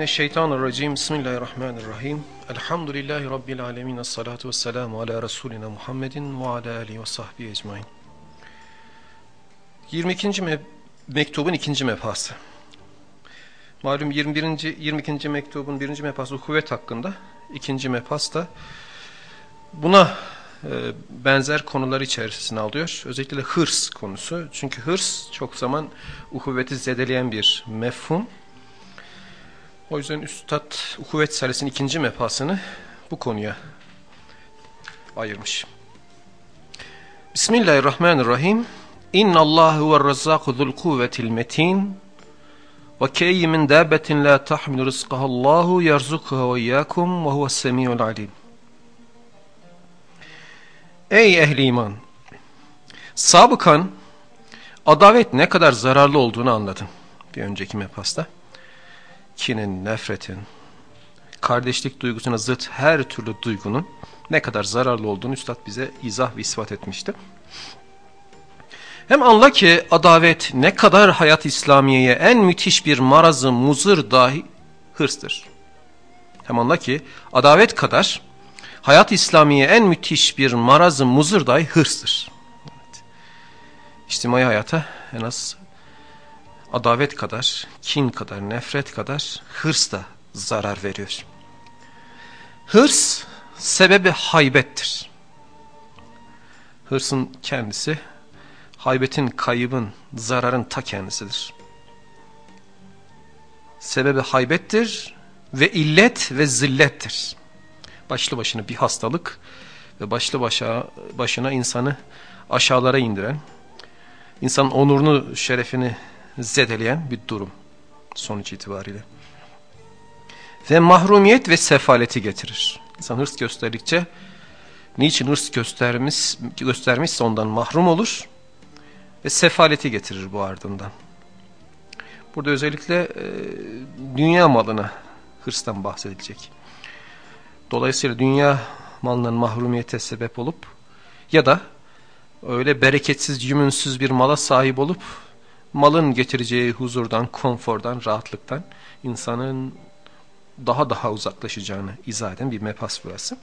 Euzu billahi mineşşeytanirracim. Bismillahirrahmanirrahim. Elhamdülillahi rabbil alamin. Essalatu vesselamu ala resulina Muhammedin ve ala alihi ve sahbihi ecmaîn. 22. Me mektubun ikinci mefası. Malum 21. 22. mektubun birinci mefası kuvvet hakkında. ikinci mefas da buna e, benzer konular içerisine alıyor. Özellikle hırs konusu. Çünkü hırs çok zaman uhuvveti zedeleyen bir mefhum. O yüzden Üstad Ukuvvet Salesi'nin ikinci mefasını bu konuya ayırmış. Bismillahirrahmanirrahim. İnna Allahu ve razzaku zul kuvvetil metin. Ve keyyi min dabbetin la tahmilu rizqaha Allahu yerzukuha ve iyyakum ve huves semiul alim. Ey ehli iman! Sabıkan adavet ne kadar zararlı olduğunu anladım bir önceki mefasta kinin, nefretin, kardeşlik duygusuna zıt her türlü duygunun ne kadar zararlı olduğunu Üstad bize izah ve ispat etmişti. Hem anla ki adavet ne kadar hayat İslamiye'ye en müthiş bir marazı muzır dahi hırstır. Hem anla ki adavet kadar hayat İslamiye en müthiş bir marazı muzır dahi hırstır. Evet. İçtimai hayata en az adavet kadar, kin kadar, nefret kadar hırs da zarar veriyor. Hırs sebebi haybettir. Hırsın kendisi haybetin, kaybın, zararın ta kendisidir. Sebebi haybettir ve illet ve zillettir. Başlı başına bir hastalık ve başlı başa, başına insanı aşağılara indiren, insanın onurunu, şerefini zedeleyen bir durum sonuç itibariyle. Ve mahrumiyet ve sefaleti getirir. İnsan hırs gösterdikçe niçin hırs göstermiş, göstermişse ondan mahrum olur ve sefaleti getirir bu ardından. Burada özellikle e, dünya malına hırstan bahsedilecek. Dolayısıyla dünya malının mahrumiyete sebep olup ya da öyle bereketsiz, cümünsüz bir mala sahip olup malın getireceği huzurdan, konfordan, rahatlıktan insanın daha daha uzaklaşacağını izah eden bir mepas burası.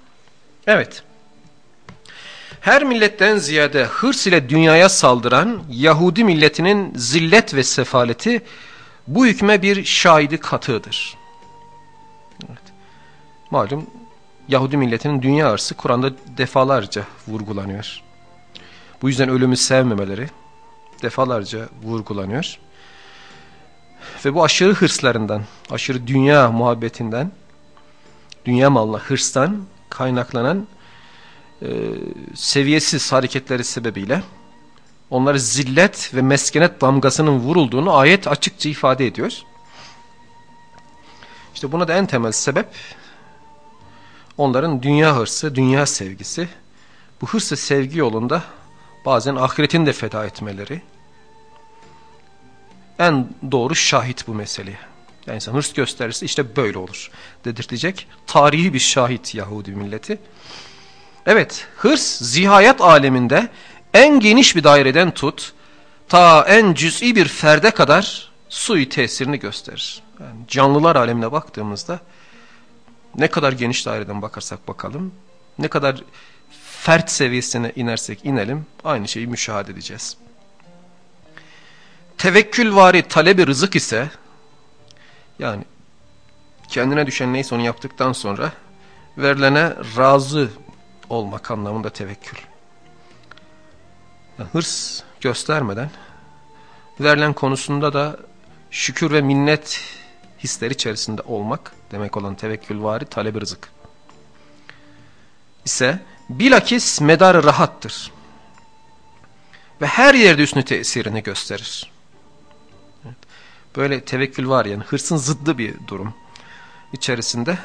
Evet. Her milletten ziyade hırs ile dünyaya saldıran Yahudi milletinin zillet ve sefaleti bu hükme bir şahidi katığıdır. Evet. Malum Yahudi milletinin dünya hırsı Kur'an'da defalarca vurgulanıyor. Bu yüzden ölümü sevmemeleri, defalarca vurgulanıyor. Ve bu aşırı hırslarından, aşırı dünya muhabbetinden, dünya malına hırstan kaynaklanan e, seviyesiz hareketleri sebebiyle onları zillet ve meskenet damgasının vurulduğunu ayet açıkça ifade ediyor. İşte buna da en temel sebep onların dünya hırsı, dünya sevgisi. Bu hırs ve sevgi yolunda bazen ahiretini de feda etmeleri en doğru şahit bu meseleye. Yani insan hırs gösterirse işte böyle olur dedirtecek tarihi bir şahit Yahudi milleti. Evet hırs zihayat aleminde en geniş bir daireden tut ta en cüz'i bir ferde kadar suyu tesirini gösterir. Yani canlılar alemine baktığımızda ne kadar geniş daireden bakarsak bakalım ne kadar fert seviyesine inersek inelim aynı şeyi müşahede edeceğiz. Tevekkül vari talebi rızık ise yani kendine düşen neyse onu yaptıktan sonra verilene razı olmak anlamında tevekkül. Yani hırs göstermeden verilen konusunda da şükür ve minnet hisleri içerisinde olmak demek olan tevekkül vari talebi rızık ise bilakis medarı rahattır. Ve her yerde üstünü tesirini gösterir. Böyle tevekkül var yani hırsın zıddı bir durum içerisinde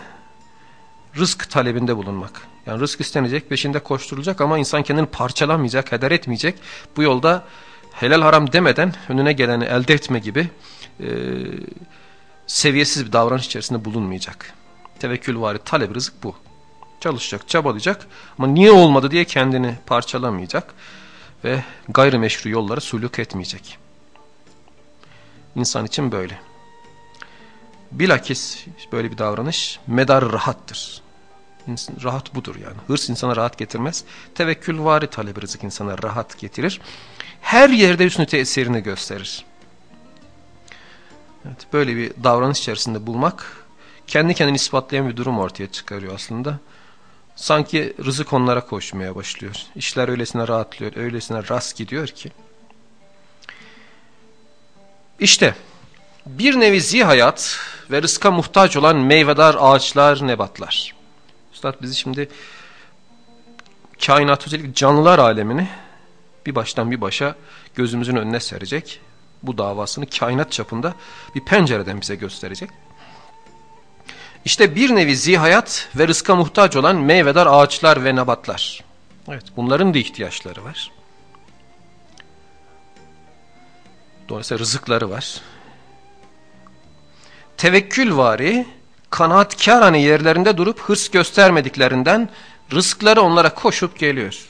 rızk talebinde bulunmak. Yani rızk istenecek, peşinde koşturulacak ama insan kendini parçalamayacak, heder etmeyecek. Bu yolda helal haram demeden önüne geleni elde etme gibi e, seviyesiz bir davranış içerisinde bulunmayacak. Tevekkül var, talep rızık bu. Çalışacak, çabalayacak ama niye olmadı diye kendini parçalamayacak ve gayrimeşru yolları suluk etmeyecek. İnsan için böyle. Bilakis böyle bir davranış medar rahattır. Rahat budur yani. Hırs insana rahat getirmez. Tevekkül vari talep rızık insana rahat getirir. Her yerde üstünü tesirini gösterir. Evet, böyle bir davranış içerisinde bulmak kendi kendini ispatlayan bir durum ortaya çıkarıyor aslında. Sanki rızık onlara koşmaya başlıyor. İşler öylesine rahatlıyor, öylesine rast gidiyor ki. İşte bir nevi zihayat ve rızka muhtaç olan meyvedar ağaçlar, nebatlar. Üstad bizi şimdi kainat özellikle canlılar alemini bir baştan bir başa gözümüzün önüne serecek. Bu davasını kainat çapında bir pencereden bize gösterecek. İşte bir nevi zihayat ve rızka muhtaç olan meyvedar ağaçlar ve nabatlar. Evet bunların da ihtiyaçları var. Dolayısıyla rızıkları var. Tevekkül vari, kanaatkar hani yerlerinde durup hırs göstermediklerinden rızıkları onlara koşup geliyor.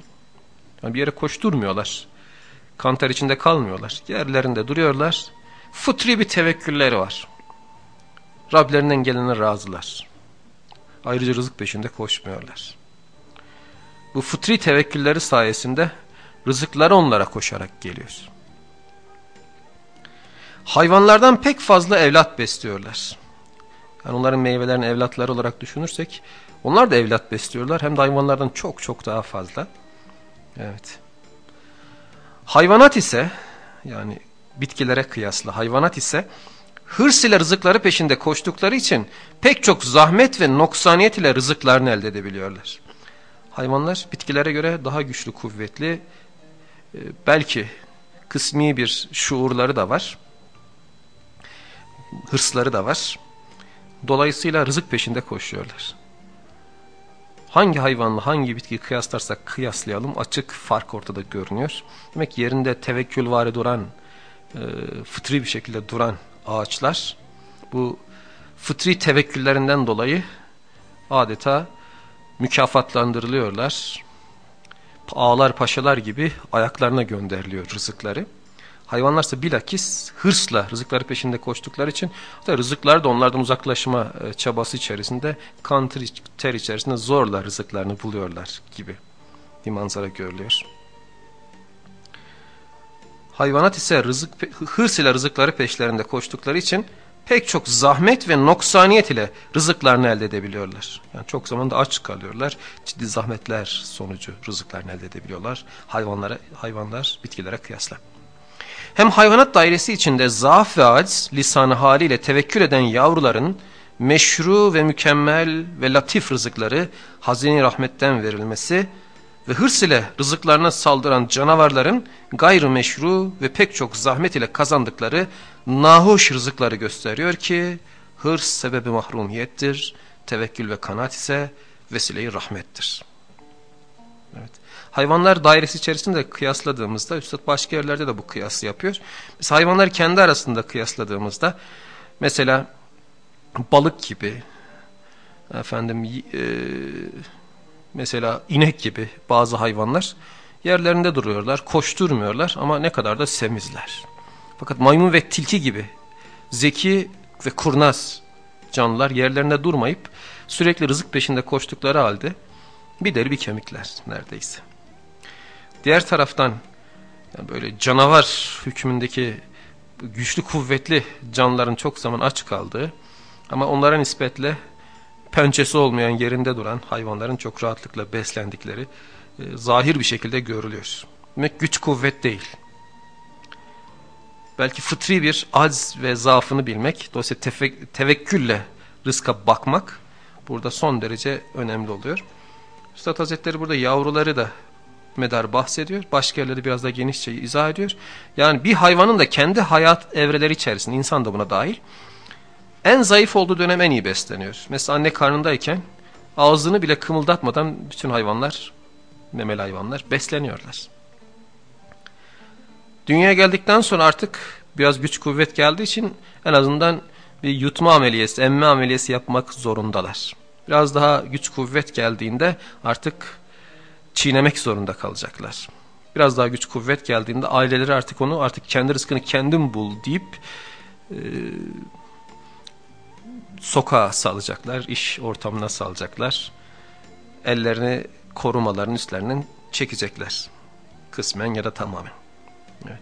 Yani bir yere koşturmuyorlar. Kanter içinde kalmıyorlar. Yerlerinde duruyorlar. Fıtri bir tevekkülleri var. Rablerinden gelene razılar. Ayrıca rızık peşinde koşmuyorlar. Bu fıtri tevekkülleri sayesinde rızıkları onlara koşarak geliyor. Hayvanlardan pek fazla evlat besliyorlar. Yani onların meyvelerini evlatları olarak düşünürsek onlar da evlat besliyorlar. Hem de hayvanlardan çok çok daha fazla. Evet. Hayvanat ise yani bitkilere kıyasla hayvanat ise hırs ile rızıkları peşinde koştukları için pek çok zahmet ve noksaniyet ile rızıklarını elde edebiliyorlar. Hayvanlar bitkilere göre daha güçlü, kuvvetli, e, belki kısmi bir şuurları da var, hırsları da var. Dolayısıyla rızık peşinde koşuyorlar. Hangi hayvanla hangi bitkiyi kıyaslarsak kıyaslayalım açık fark ortada görünüyor. Demek yerinde tevekkül var duran, e, fıtri bir şekilde duran ağaçlar bu fıtri tevekküllerinden dolayı adeta mükafatlandırılıyorlar. Ağlar paşalar gibi ayaklarına gönderiliyor rızıkları. Hayvanlarsa bilakis hırsla rızıkları peşinde koştukları için hatta rızıklar da onlardan uzaklaşma e, çabası içerisinde kan ter içerisinde zorla rızıklarını buluyorlar gibi bir manzara görülüyor. Hayvanat ise rızık, hırs ile rızıkları peşlerinde koştukları için pek çok zahmet ve noksaniyet ile rızıklarını elde edebiliyorlar. Yani çok zaman da aç kalıyorlar. Ciddi zahmetler sonucu rızıklarını elde edebiliyorlar. Hayvanlara, hayvanlar bitkilere kıyasla. Hem hayvanat dairesi içinde zaaf ve aciz lisanı haliyle tevekkül eden yavruların meşru ve mükemmel ve latif rızıkları hazine rahmetten verilmesi ve hırs ile rızıklarına saldıran canavarların gayrı meşru ve pek çok zahmet ile kazandıkları nahoş rızıkları gösteriyor ki hırs sebebi mahrumiyettir, tevekkül ve kanaat ise vesileyi rahmettir. Evet. Hayvanlar dairesi içerisinde kıyasladığımızda, Üstad başka yerlerde de bu kıyası yapıyor. Biz hayvanlar kendi arasında kıyasladığımızda, mesela balık gibi, efendim, e, mesela inek gibi bazı hayvanlar yerlerinde duruyorlar, koşturmuyorlar ama ne kadar da semizler. Fakat maymun ve tilki gibi zeki ve kurnaz canlılar yerlerinde durmayıp sürekli rızık peşinde koştukları halde bir deri bir kemikler neredeyse. Diğer taraftan yani böyle canavar hükmündeki güçlü kuvvetli canlıların çok zaman aç kaldığı ama onlara nispetle pençesi olmayan yerinde duran hayvanların çok rahatlıkla beslendikleri e, zahir bir şekilde görülüyor. Demek güç kuvvet değil. Belki fıtri bir az ve zaafını bilmek, dolayısıyla tefek, tevekkülle rızka bakmak burada son derece önemli oluyor. Üstad Hazretleri burada yavruları da medar bahsediyor. Başka yerleri biraz da genişçe izah ediyor. Yani bir hayvanın da kendi hayat evreleri içerisinde, insan da buna dahil, en zayıf olduğu dönem en iyi besleniyor. Mesela anne karnındayken ağzını bile kımıldatmadan bütün hayvanlar, memeli hayvanlar besleniyorlar. Dünyaya geldikten sonra artık biraz güç kuvvet geldiği için en azından bir yutma ameliyesi, emme ameliyesi yapmak zorundalar. Biraz daha güç kuvvet geldiğinde artık çiğnemek zorunda kalacaklar. Biraz daha güç kuvvet geldiğinde aileleri artık onu artık kendi rızkını kendin bul deyip e, sokağa salacaklar, iş ortamına salacaklar. Ellerini korumaların üstlerinden çekecekler. Kısmen ya da tamamen. Evet.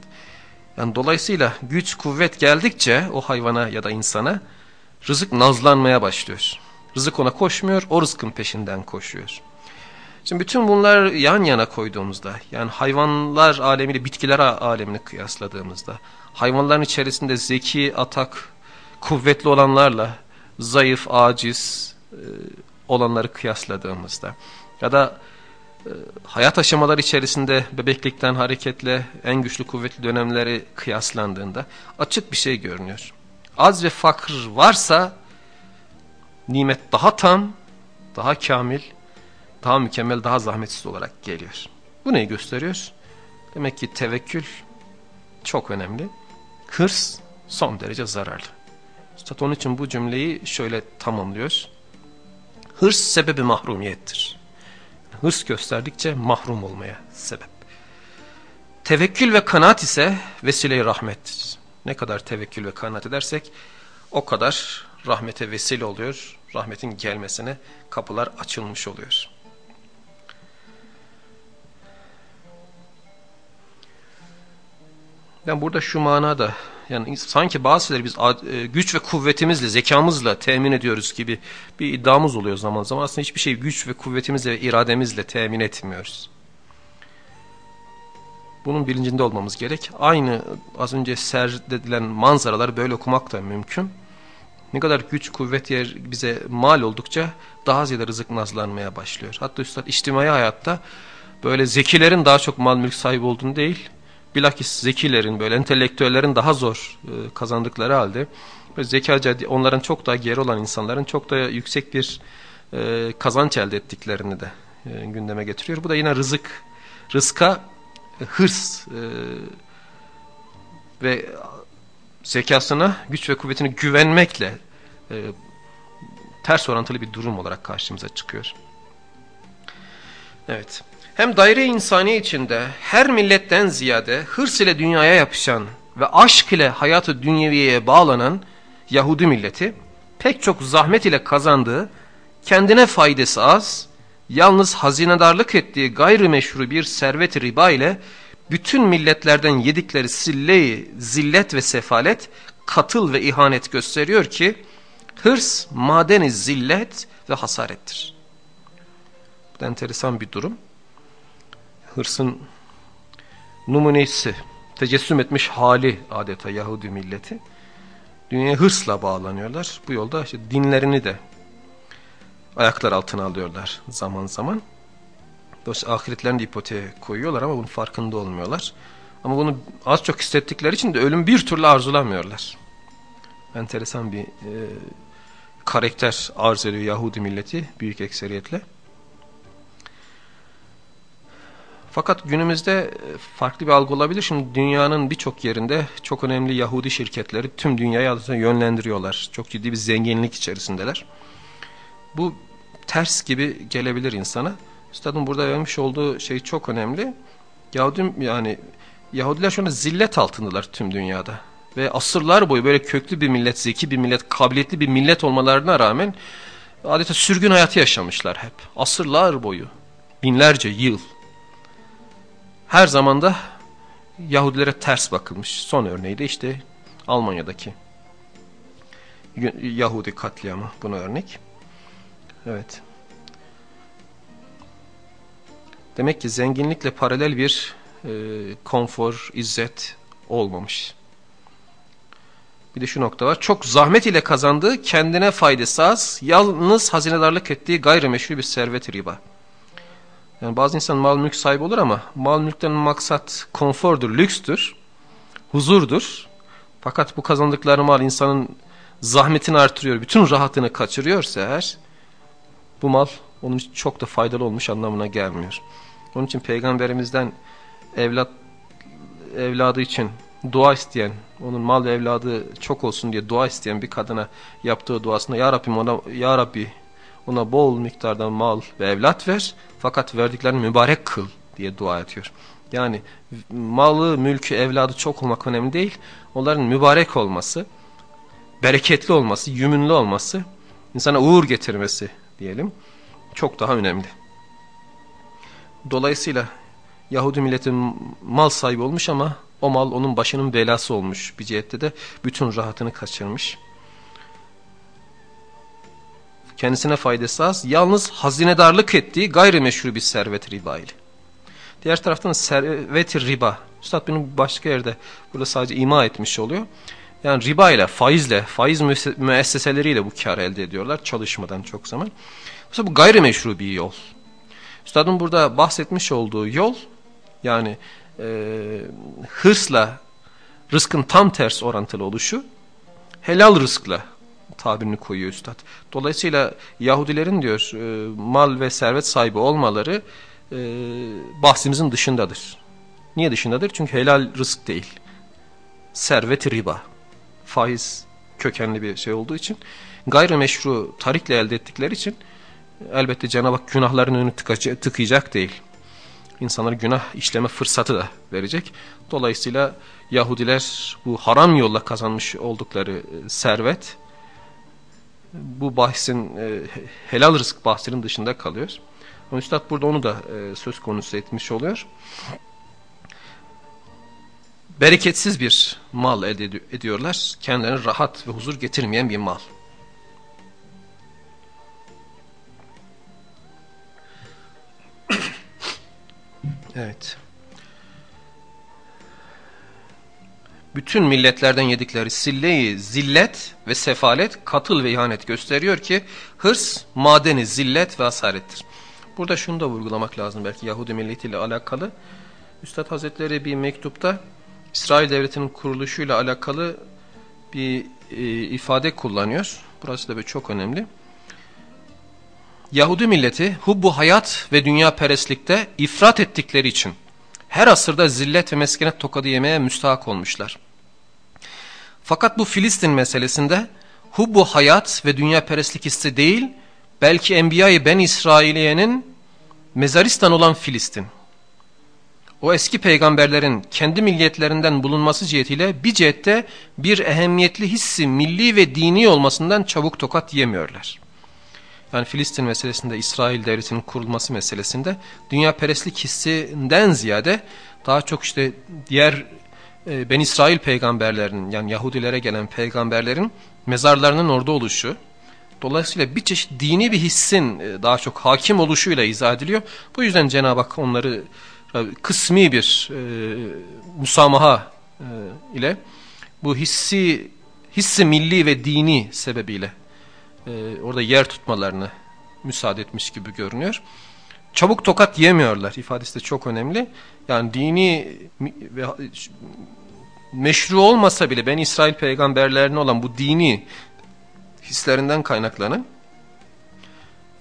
Yani dolayısıyla güç kuvvet geldikçe o hayvana ya da insana rızık nazlanmaya başlıyor. Rızık ona koşmuyor, o rızkın peşinden koşuyor. Şimdi bütün bunlar yan yana koyduğumuzda, yani hayvanlar alemiyle bitkiler alemini kıyasladığımızda, hayvanların içerisinde zeki, atak, kuvvetli olanlarla zayıf, aciz e, olanları kıyasladığımızda ya da e, hayat aşamaları içerisinde bebeklikten hareketle en güçlü kuvvetli dönemleri kıyaslandığında açık bir şey görünüyor. Az ve fakir varsa nimet daha tam, daha kamil, daha mükemmel, daha zahmetsiz olarak geliyor. Bu neyi gösteriyor? Demek ki tevekkül çok önemli. Hırs son derece zararlı. Üstad onun için bu cümleyi şöyle tamamlıyor. Hırs sebebi mahrumiyettir. Hırs gösterdikçe mahrum olmaya sebep. Tevekkül ve kanaat ise vesile-i rahmettir. Ne kadar tevekkül ve kanaat edersek o kadar rahmete vesile oluyor. Rahmetin gelmesine kapılar açılmış oluyor. Ben burada şu manada yani sanki bazı şeyleri biz e, güç ve kuvvetimizle, zekamızla temin ediyoruz gibi bir iddiamız oluyor zaman zaman. Aslında hiçbir şey güç ve kuvvetimizle ve irademizle temin etmiyoruz. Bunun bilincinde olmamız gerek. Aynı az önce serdedilen manzaralar böyle okumak da mümkün. Ne kadar güç, kuvvet yer bize mal oldukça daha ziyade rızık nazlanmaya başlıyor. Hatta üstad içtimai hayatta böyle zekilerin daha çok mal mülk sahibi olduğunu değil, bilakis zekilerin böyle entelektüellerin daha zor e, kazandıkları halde zekaca onların çok daha geri olan insanların çok da yüksek bir e, kazanç elde ettiklerini de e, gündeme getiriyor. Bu da yine rızık, rızka hırs ve zekasına, güç ve kuvvetine güvenmekle ters orantılı bir durum olarak karşımıza çıkıyor. Evet hem daire insani içinde her milletten ziyade hırs ile dünyaya yapışan ve aşk ile hayatı dünyeviyeye bağlanan Yahudi milleti pek çok zahmet ile kazandığı, kendine faydası az, yalnız hazinedarlık ettiği gayrimeşru bir servet riba ile bütün milletlerden yedikleri silleyi, zillet ve sefalet, katıl ve ihanet gösteriyor ki, hırs madeni zillet ve hasarettir. Bu enteresan bir durum hırsın numunesi, tecessüm etmiş hali adeta Yahudi milleti. Dünyaya hırsla bağlanıyorlar. Bu yolda işte dinlerini de ayaklar altına alıyorlar zaman zaman. Dolayısıyla ahiretlerini de koyuyorlar ama bunun farkında olmuyorlar. Ama bunu az çok hissettikleri için de ölüm bir türlü arzulamıyorlar. Enteresan bir e, karakter arz ediyor Yahudi milleti büyük ekseriyetle. Fakat günümüzde e, farklı bir algı olabilir. Şimdi dünyanın birçok yerinde çok önemli Yahudi şirketleri tüm dünyayı adeta yönlendiriyorlar. Çok ciddi bir zenginlik içerisindeler. Bu ters gibi gelebilir insana. Üstadın burada vermiş olduğu şey çok önemli. Yahudi yani Yahudiler şu anda zillet altındalar tüm dünyada. Ve asırlar boyu böyle köklü bir millet, zeki bir millet, kabiliyetli bir millet olmalarına rağmen adeta sürgün hayatı yaşamışlar hep. Asırlar boyu, binlerce yıl her zaman da Yahudilere ters bakılmış. Son örneği de işte Almanya'daki Yahudi katliamı buna örnek. Evet. Demek ki zenginlikle paralel bir e, konfor, izzet olmamış. Bir de şu nokta var. Çok zahmet ile kazandığı, kendine faydası az, yalnız hazinedarlık ettiği gayrimeşru bir servet riba. Yani bazı insan mal mülk sahibi olur ama mal mülkten maksat konfordur, lükstür, huzurdur. Fakat bu kazandıkları mal insanın zahmetini artırıyor, bütün rahatını kaçırıyorsa eğer bu mal onun için çok da faydalı olmuş anlamına gelmiyor. Onun için peygamberimizden evlat evladı için dua isteyen, onun mal ve evladı çok olsun diye dua isteyen bir kadına yaptığı duasında Ya Rabbim ona Ya Rabbi ona bol miktarda mal ve evlat ver fakat verdiklerini mübarek kıl diye dua ediyor. Yani malı, mülkü, evladı çok olmak önemli değil. Onların mübarek olması, bereketli olması, yümünlü olması, insana uğur getirmesi diyelim çok daha önemli. Dolayısıyla Yahudi milletin mal sahibi olmuş ama o mal onun başının belası olmuş. Bir cihette de bütün rahatını kaçırmış. Kendisine faydası az. Yalnız hazinedarlık ettiği gayrimeşru bir servet riba ile. Diğer taraftan servet riba. Üstad bunu başka yerde burada sadece ima etmiş oluyor. Yani riba ile, faizle, faiz müesseseleriyle bu kar elde ediyorlar çalışmadan çok zaman. Mesela bu gayrimeşru bir yol. Üstadın burada bahsetmiş olduğu yol yani e, hırsla rızkın tam ters orantılı oluşu helal rızkla tabirini koyuyor üstad. Dolayısıyla Yahudilerin diyor e, mal ve servet sahibi olmaları e, bahsimizin dışındadır. Niye dışındadır? Çünkü helal rızk değil. Servet riba. Faiz kökenli bir şey olduğu için gayrimeşru tarikle elde ettikleri için elbette Cenab-ı Hak günahların önünü tıkayacak değil. İnsanlara günah işleme fırsatı da verecek. Dolayısıyla Yahudiler bu haram yolla kazanmış oldukları e, servet bu bahsin e, helal rızık bahsinin dışında kalıyor. Üstad burada onu da e, söz konusu etmiş oluyor. Bereketsiz bir mal elde ediyorlar. Kendilerine rahat ve huzur getirmeyen bir mal. Evet. Bütün milletlerden yedikleri silleyi zillet ve sefalet, katıl ve ihanet gösteriyor ki hırs madeni zillet ve asarettir. Burada şunu da vurgulamak lazım belki Yahudi milletiyle alakalı. Üstad Hazretleri bir mektupta İsrail Devleti'nin kuruluşuyla alakalı bir e, ifade kullanıyor. Burası da çok önemli. Yahudi milleti hubbu hayat ve dünya perestlikte ifrat ettikleri için her asırda zillet ve meskenet tokadı yemeye müstahak olmuşlar. Fakat bu Filistin meselesinde hubbu hayat ve dünya perestlik hissi değil, belki Enbiya-i Ben İsrailiye'nin mezaristan olan Filistin. O eski peygamberlerin kendi milliyetlerinden bulunması cihetiyle bir cihette bir ehemmiyetli hissi milli ve dini olmasından çabuk tokat yemiyorlar yani Filistin meselesinde İsrail devletinin kurulması meselesinde dünya perestlik hissinden ziyade daha çok işte diğer e, Ben İsrail peygamberlerinin yani Yahudilere gelen peygamberlerin mezarlarının orada oluşu dolayısıyla bir çeşit dini bir hissin e, daha çok hakim oluşuyla izah ediliyor. Bu yüzden Cenab-ı Hak onları e, kısmi bir e, musamaha e, ile bu hissi hissi milli ve dini sebebiyle e, orada yer tutmalarını müsaade etmiş gibi görünüyor. Çabuk tokat yemiyorlar ifadesi de çok önemli. Yani dini ve meşru olmasa bile ben İsrail peygamberlerine olan bu dini hislerinden kaynaklanan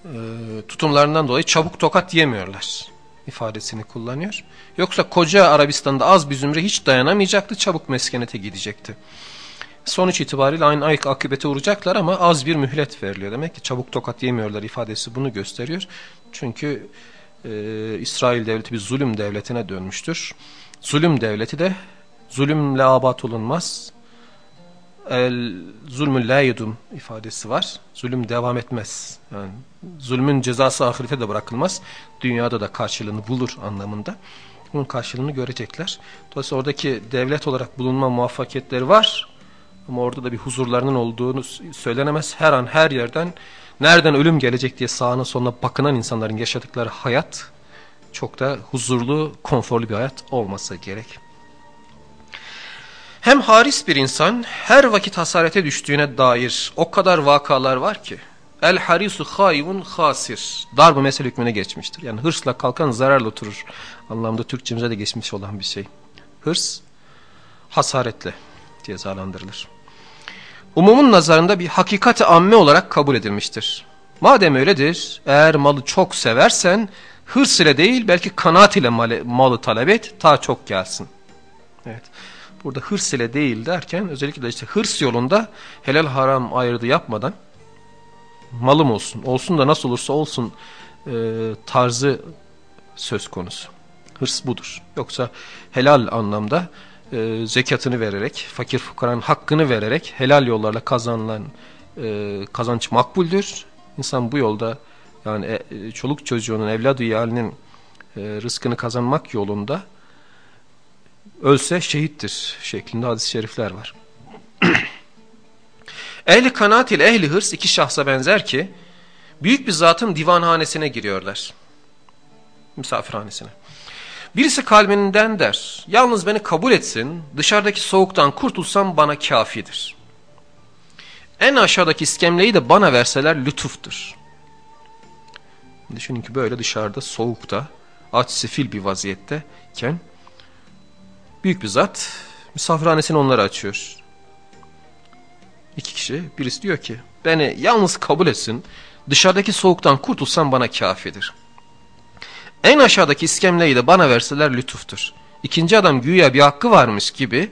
e, tutumlarından dolayı çabuk tokat yemiyorlar ifadesini kullanıyor. Yoksa koca Arabistan'da az bir zümre hiç dayanamayacaktı çabuk meskenete gidecekti sonuç itibariyle aynı ayık akıbete uğrayacaklar ama az bir mühlet veriliyor. Demek ki çabuk tokat yemiyorlar ifadesi bunu gösteriyor. Çünkü e, İsrail devleti bir zulüm devletine dönmüştür. Zulüm devleti de zulümle abat olunmaz. El zulmü la yedum ifadesi var. Zulüm devam etmez. Yani zulmün cezası ahirete de bırakılmaz. Dünyada da karşılığını bulur anlamında. Bunun karşılığını görecekler. Dolayısıyla oradaki devlet olarak bulunma muvaffakiyetleri var. Ama orada da bir huzurlarının olduğunu söylenemez. Her an her yerden nereden ölüm gelecek diye sağına soluna bakınan insanların yaşadıkları hayat çok da huzurlu, konforlu bir hayat olmasa gerek. Hem haris bir insan her vakit hasarete düştüğüne dair o kadar vakalar var ki. El harisu hayvun hasir. Dar bu mesele hükmüne geçmiştir. Yani hırsla kalkan zararla oturur. Anlamda Türkçemize de geçmiş olan bir şey. Hırs hasaretle cezalandırılır. Umumun nazarında bir hakikati amme olarak kabul edilmiştir. Madem öyledir, eğer malı çok seversen, hırs ile değil belki kanaat ile malı, malı talep et, ta çok gelsin. Evet. Burada hırs ile değil derken özellikle işte hırs yolunda helal haram ayırdı yapmadan malım olsun, olsun da nasıl olursa olsun e, tarzı söz konusu. Hırs budur. Yoksa helal anlamda e, zekatını vererek, fakir fukaranın hakkını vererek helal yollarla kazanılan e, kazanç makbuldür. İnsan bu yolda yani e, çoluk çocuğunun, evladı yalinin e, rızkını kazanmak yolunda ölse şehittir şeklinde hadis-i şerifler var. ehli kanaat ile ehli hırs iki şahsa benzer ki büyük bir zatın divanhanesine giriyorlar. Misafirhanesine. Birisi kalbinden der, yalnız beni kabul etsin, dışarıdaki soğuktan kurtulsam bana kafidir. En aşağıdaki iskemleyi de bana verseler lütuftur. Düşünün ki böyle dışarıda soğukta, aç sefil bir vaziyetteyken büyük bir zat misafirhanesini onlara açıyor. İki kişi, birisi diyor ki beni yalnız kabul etsin, dışarıdaki soğuktan kurtulsam bana kafidir. En aşağıdaki iskemleyi de bana verseler lütuftur. İkinci adam güya bir hakkı varmış gibi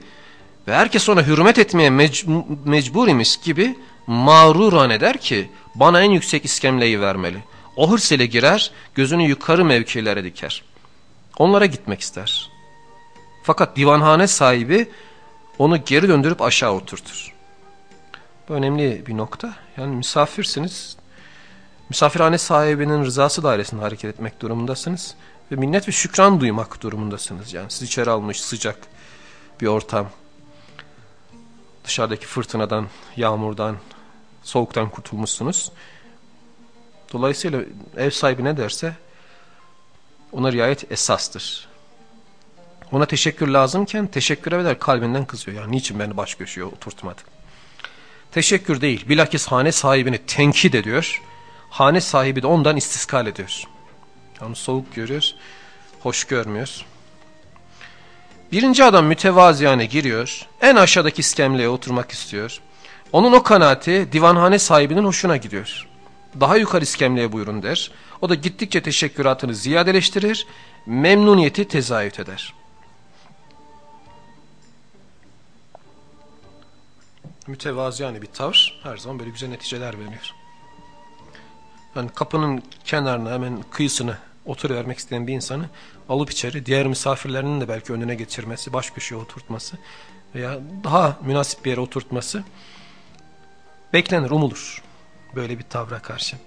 ve herkes ona hürmet etmeye mec mecbur imiş gibi mağruran eder ki bana en yüksek iskemleyi vermeli. O hırs girer gözünü yukarı mevkilere diker. Onlara gitmek ister. Fakat divanhane sahibi onu geri döndürüp aşağı oturtur. Bu önemli bir nokta. Yani misafirsiniz. Misafirhane sahibinin rızası dairesinde hareket etmek durumundasınız. Ve minnet ve şükran duymak durumundasınız. Yani siz içeri almış sıcak bir ortam. Dışarıdaki fırtınadan, yağmurdan, soğuktan kurtulmuşsunuz. Dolayısıyla ev sahibi ne derse ona riayet esastır. Ona teşekkür lazımken teşekkür eder kalbinden kızıyor. Yani niçin beni baş köşeye oturtmadı? Teşekkür değil. Bilakis hane sahibini tenkit ediyor. Hane sahibi de ondan istiskal ediyor. Yani soğuk görüyor, hoş görmüyor. Birinci adam mütevaziyane giriyor. En aşağıdaki iskemleye oturmak istiyor. Onun o kanaati divanhane sahibinin hoşuna gidiyor. Daha yukarı iskemleye buyurun der. O da gittikçe teşekküratını ziyadeleştirir, memnuniyeti tezahüt eder. Mütevazi yani bir tavır her zaman böyle güzel neticeler veriyor. Yani kapının kenarına hemen kıyısını oturuvermek isteyen bir insanı alıp içeri diğer misafirlerinin de belki önüne geçirmesi, baş köşeye oturtması veya daha münasip bir yere oturtması beklenir, umulur. Böyle bir tavra karşı.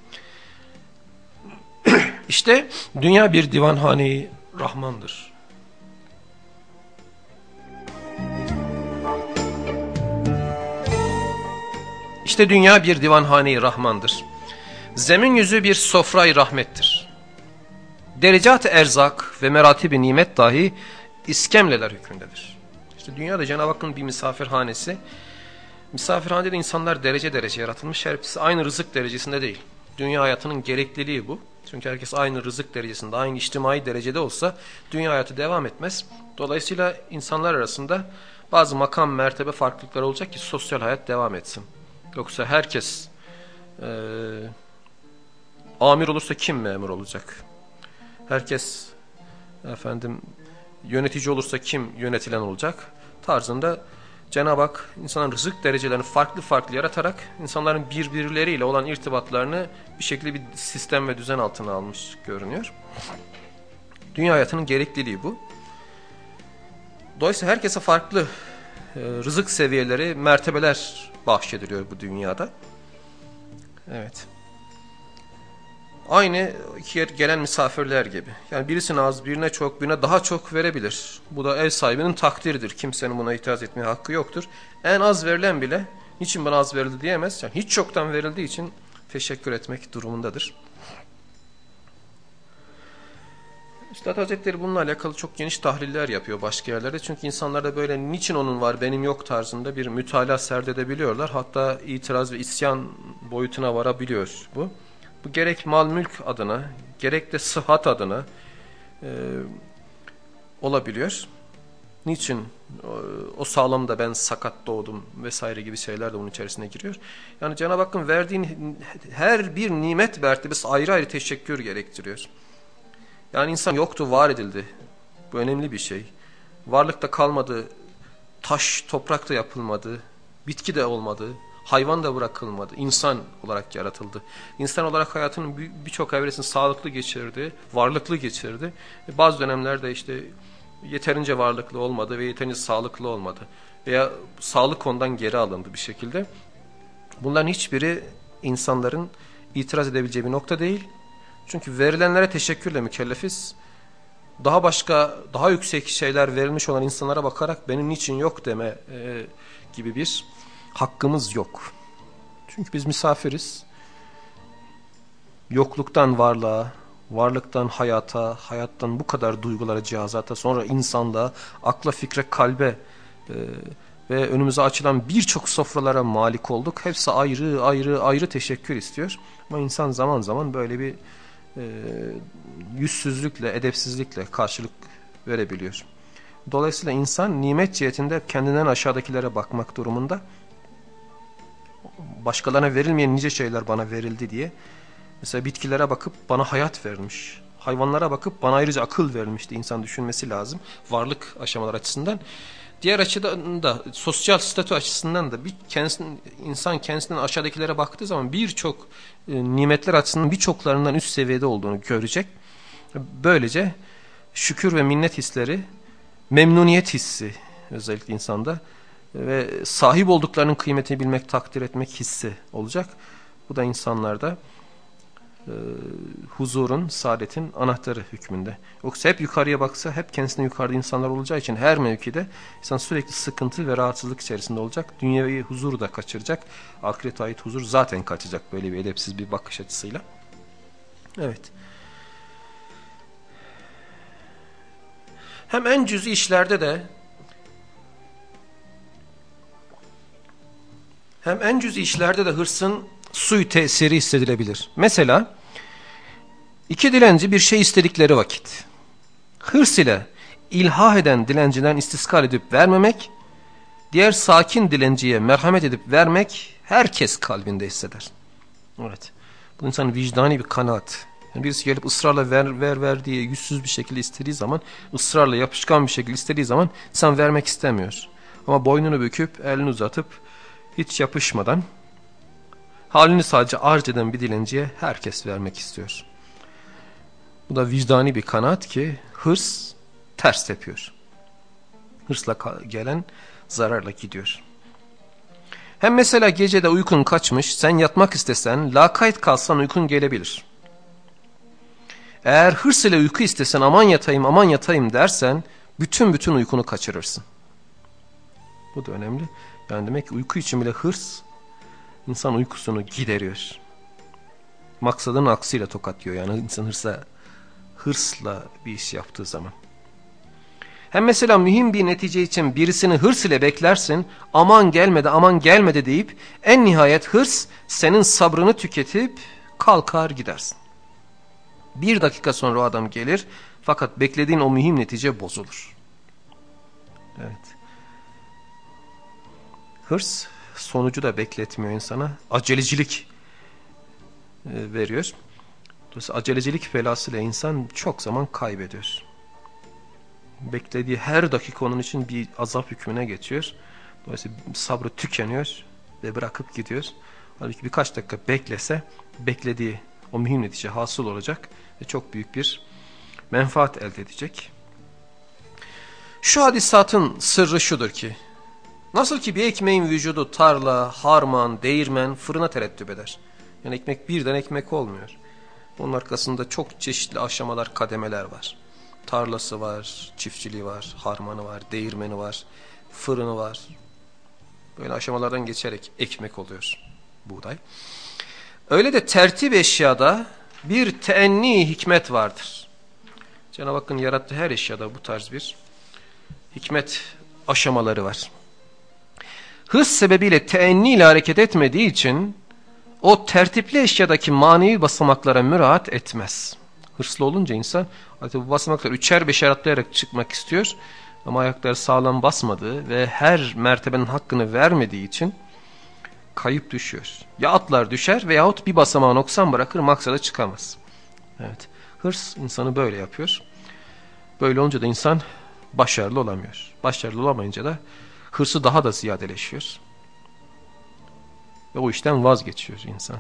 İşte dünya bir divanhane Rahman'dır. İşte dünya bir divanhane Rahman'dır. Zemin yüzü bir sofrayı rahmettir. Derecat erzak ve meratibi nimet dahi iskemleler hükmündedir. İşte dünyada Cenab-ı Hakk'ın bir misafirhanesi. Misafirhanede de insanlar derece derece yaratılmış. Hepsi aynı rızık derecesinde değil. Dünya hayatının gerekliliği bu. Çünkü herkes aynı rızık derecesinde, aynı içtimai derecede olsa dünya hayatı devam etmez. Dolayısıyla insanlar arasında bazı makam, mertebe farklılıkları olacak ki sosyal hayat devam etsin. Yoksa herkes e, amir olursa kim memur olacak? Herkes efendim yönetici olursa kim yönetilen olacak? Tarzında Cenab-ı Hak insanın rızık derecelerini farklı farklı yaratarak insanların birbirleriyle olan irtibatlarını bir şekilde bir sistem ve düzen altına almış görünüyor. Dünya hayatının gerekliliği bu. Dolayısıyla herkese farklı e, rızık seviyeleri, mertebeler bahşediliyor bu dünyada. Evet. Aynı gelen misafirler gibi. Yani birisine az, birine çok, birine daha çok verebilir. Bu da ev sahibinin takdiridir. Kimsenin buna itiraz etmeye hakkı yoktur. En az verilen bile niçin bana az verildi diyemez. Yani hiç çoktan verildiği için teşekkür etmek durumundadır. Üstad Hazretleri bununla alakalı çok geniş tahliller yapıyor başka yerlerde. Çünkü insanlarda böyle niçin onun var benim yok tarzında bir mütalaa serdedebiliyorlar. Hatta itiraz ve isyan boyutuna varabiliyor bu. Bu gerek mal mülk adına gerek de sıhhat adına e, olabiliyor. Niçin o, o sağlamda ben sakat doğdum vesaire gibi şeyler de bunun içerisine giriyor. Yani Cenab-ı Hakk'ın verdiğin her bir nimet mertebesi ayrı ayrı teşekkür gerektiriyor. Yani insan yoktu, var edildi. Bu önemli bir şey. Varlıkta kalmadı, taş, toprakta yapılmadı, bitki de olmadı, hayvan da bırakılmadı. İnsan olarak yaratıldı. İnsan olarak hayatının birçok evresini sağlıklı geçirdi, varlıklı geçirdi. Bazı dönemlerde işte yeterince varlıklı olmadı ve yeterince sağlıklı olmadı veya sağlık ondan geri alındı bir şekilde. Bunların hiçbiri insanların itiraz edebileceği bir nokta değil. Çünkü verilenlere teşekkürle mükellefiz. Daha başka, daha yüksek şeyler verilmiş olan insanlara bakarak benim niçin yok deme e, gibi bir hakkımız yok. Çünkü biz misafiriz. Yokluktan varlığa, varlıktan hayata, hayattan bu kadar duygulara, cihazata, sonra insanda, akla, fikre, kalbe e, ve önümüze açılan birçok sofralara malik olduk. Hepsi ayrı ayrı ayrı teşekkür istiyor. Ama insan zaman zaman böyle bir e, yüzsüzlükle, edepsizlikle karşılık verebiliyor. Dolayısıyla insan nimet cihetinde kendinden aşağıdakilere bakmak durumunda. Başkalarına verilmeyen nice şeyler bana verildi diye. Mesela bitkilere bakıp bana hayat vermiş. Hayvanlara bakıp bana ayrıca akıl vermişti insan düşünmesi lazım. Varlık aşamalar açısından. Diğer açıdan da sosyal statü açısından da bir kendisinin, insan kendisinden aşağıdakilere baktığı zaman birçok e, nimetler açısından birçoklarından üst seviyede olduğunu görecek. Böylece şükür ve minnet hisleri, memnuniyet hissi özellikle insanda ve sahip olduklarının kıymetini bilmek, takdir etmek hissi olacak. Bu da insanlarda e, huzurun, saadetin anahtarı hükmünde. Yoksa hep yukarıya baksa hep kendisine yukarıda insanlar olacağı için her mevkide insan sürekli sıkıntı ve rahatsızlık içerisinde olacak. Dünyevi huzuru da kaçıracak. Ahirete ait huzur zaten kaçacak böyle bir edepsiz bir bakış açısıyla. Evet. Hem en cüzi işlerde de hem en cüzi işlerde de hırsın suyu tesiri hissedilebilir. Mesela iki dilenci bir şey istedikleri vakit hırs ile ilhah eden dilenciden istiskal edip vermemek, diğer sakin dilenciye merhamet edip vermek herkes kalbinde hisseder. Evet. Bu insanın vicdani bir kanaat. Yani birisi gelip ısrarla ver ver ver diye yüzsüz bir şekilde istediği zaman, ısrarla yapışkan bir şekilde istediği zaman insan vermek istemiyor. Ama boynunu büküp elini uzatıp hiç yapışmadan Halini sadece arz eden bir dilenciye herkes vermek istiyor. Bu da vicdani bir kanaat ki hırs ters tepiyor. Hırsla gelen zararla gidiyor. Hem mesela gecede uykun kaçmış, sen yatmak istesen, lakayt kalsan uykun gelebilir. Eğer hırs ile uyku istesen aman yatayım aman yatayım dersen, bütün bütün uykunu kaçırırsın. Bu da önemli. Yani demek ki uyku için bile hırs insan uykusunu gideriyor. Maksadın aksıyla tokatlıyor yani insan hırsa, hırsla bir iş yaptığı zaman. Hem mesela mühim bir netice için birisini hırs ile beklersin, aman gelmedi aman gelmedi deyip en nihayet hırs senin sabrını tüketip kalkar gidersin. Bir dakika sonra o adam gelir fakat beklediğin o mühim netice bozulur. Evet. Hırs sonucu da bekletmiyor insana. Acelecilik e, veriyor. Dolayısıyla acelecilik belasıyla insan çok zaman kaybediyor. Beklediği her dakika onun için bir azap hükmüne geçiyor. Dolayısıyla sabrı tükeniyor ve bırakıp gidiyor. Halbuki birkaç dakika beklese beklediği o mühim netice hasıl olacak ve çok büyük bir menfaat elde edecek. Şu hadisatın sırrı şudur ki Nasıl ki bir ekmeğin vücudu tarla, harman, değirmen, fırına terettüp eder. Yani ekmek birden ekmek olmuyor. Onun arkasında çok çeşitli aşamalar, kademeler var. Tarlası var, çiftçiliği var, harmanı var, değirmeni var, fırını var. Böyle aşamalardan geçerek ekmek oluyor buğday. Öyle de tertip eşyada bir teenni hikmet vardır. Cenab-ı Hakk'ın yarattığı her eşyada bu tarz bir hikmet aşamaları var hız sebebiyle teenni ile hareket etmediği için o tertipli eşyadaki manevi basamaklara müraat etmez. Hırslı olunca insan bu basamaklar üçer beşer atlayarak çıkmak istiyor. Ama ayakları sağlam basmadığı ve her mertebenin hakkını vermediği için kayıp düşüyor. Ya atlar düşer veyahut bir basamağı noksan bırakır maksada çıkamaz. Evet. Hırs insanı böyle yapıyor. Böyle olunca da insan başarılı olamıyor. Başarılı olamayınca da hırsı daha da ziyadeleşiyor. Ve o işten vazgeçiyor insan.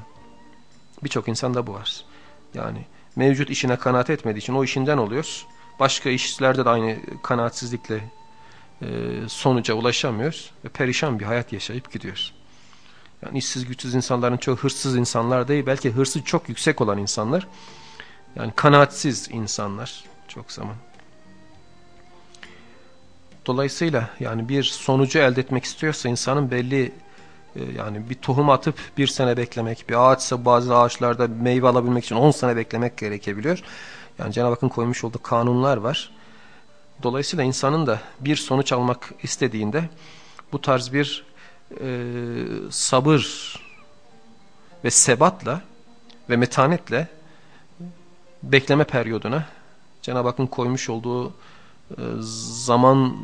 Birçok insanda bu var. Yani mevcut işine kanaat etmediği için o işinden oluyor. Başka işlerde de aynı kanaatsizlikle e, sonuca ulaşamıyoruz ve perişan bir hayat yaşayıp gidiyoruz. Yani işsiz güçsüz insanların çok hırsız insanlar değil belki hırsı çok yüksek olan insanlar. Yani kanaatsiz insanlar çok zaman. Dolayısıyla yani bir sonucu elde etmek istiyorsa insanın belli e, yani bir tohum atıp bir sene beklemek, bir ağaçsa bazı ağaçlarda meyve alabilmek için on sene beklemek gerekebiliyor. Yani Cenab-ı Hakk'ın koymuş olduğu kanunlar var. Dolayısıyla insanın da bir sonuç almak istediğinde bu tarz bir e, sabır ve sebatla ve metanetle bekleme periyoduna Cenab-ı Hakk'ın koymuş olduğu zaman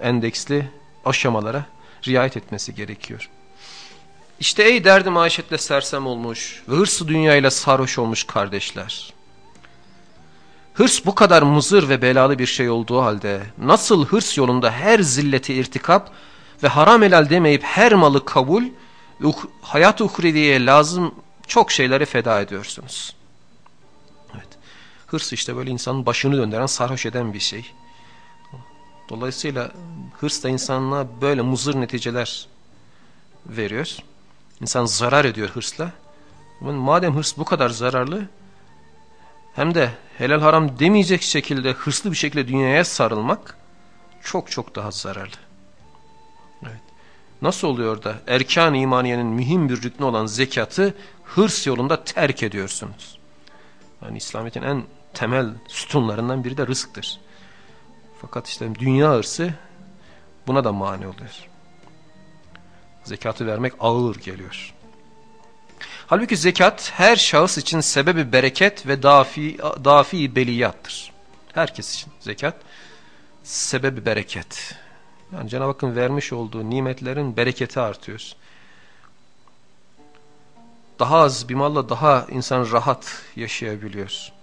endeksli aşamalara riayet etmesi gerekiyor. İşte ey derdi maişetle sersem olmuş ve hırsı dünyayla sarhoş olmuş kardeşler. Hırs bu kadar muzır ve belalı bir şey olduğu halde nasıl hırs yolunda her zilleti irtikap ve haram helal demeyip her malı kabul ve hayat uhreviye lazım çok şeyleri feda ediyorsunuz. Hırs işte böyle insanın başını döndüren, sarhoş eden bir şey. Dolayısıyla hırs da insanına böyle muzır neticeler veriyor. İnsan zarar ediyor hırsla. Madem hırs bu kadar zararlı hem de helal haram demeyecek şekilde hırslı bir şekilde dünyaya sarılmak çok çok daha zararlı. Evet. Nasıl oluyor da erkan imaniyenin mühim bir rüknü olan zekatı hırs yolunda terk ediyorsunuz? Yani İslamiyet'in en temel sütunlarından biri de rızktır. Fakat işte dünya hırsı buna da mani oluyor. Zekatı vermek ağır geliyor. Halbuki zekat her şahıs için sebebi bereket ve dafi, dafi beliyattır. Herkes için zekat sebebi bereket. Yani Cenab-ı Hakk'ın vermiş olduğu nimetlerin bereketi artıyor. Daha az bir malla daha insan rahat yaşayabiliyor.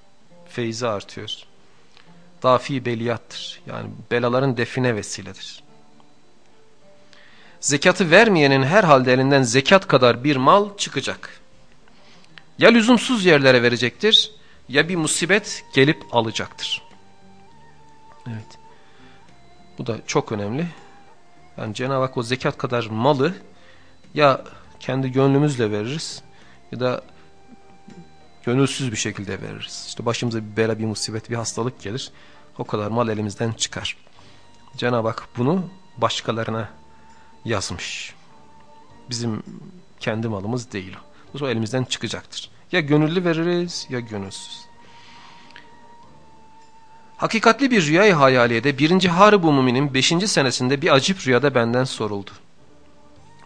Feyzi artıyor. Dafi beliyattır. Yani belaların define vesiledir. Zekatı vermeyenin herhalde elinden zekat kadar bir mal çıkacak. Ya lüzumsuz yerlere verecektir ya bir musibet gelip alacaktır. Evet. Bu da çok önemli. Yani Cenab-ı Hak o zekat kadar malı ya kendi gönlümüzle veririz ya da gönülsüz bir şekilde veririz. İşte başımıza bir bela, bir musibet, bir hastalık gelir. O kadar mal elimizden çıkar. Cenab-ı Hak bunu başkalarına yazmış. Bizim kendi malımız değil o. O elimizden çıkacaktır. Ya gönüllü veririz ya gönülsüz. Hakikatli bir rüyayı hayaliyede birinci Harb-ı Mumin'in beşinci senesinde bir acip rüyada benden soruldu.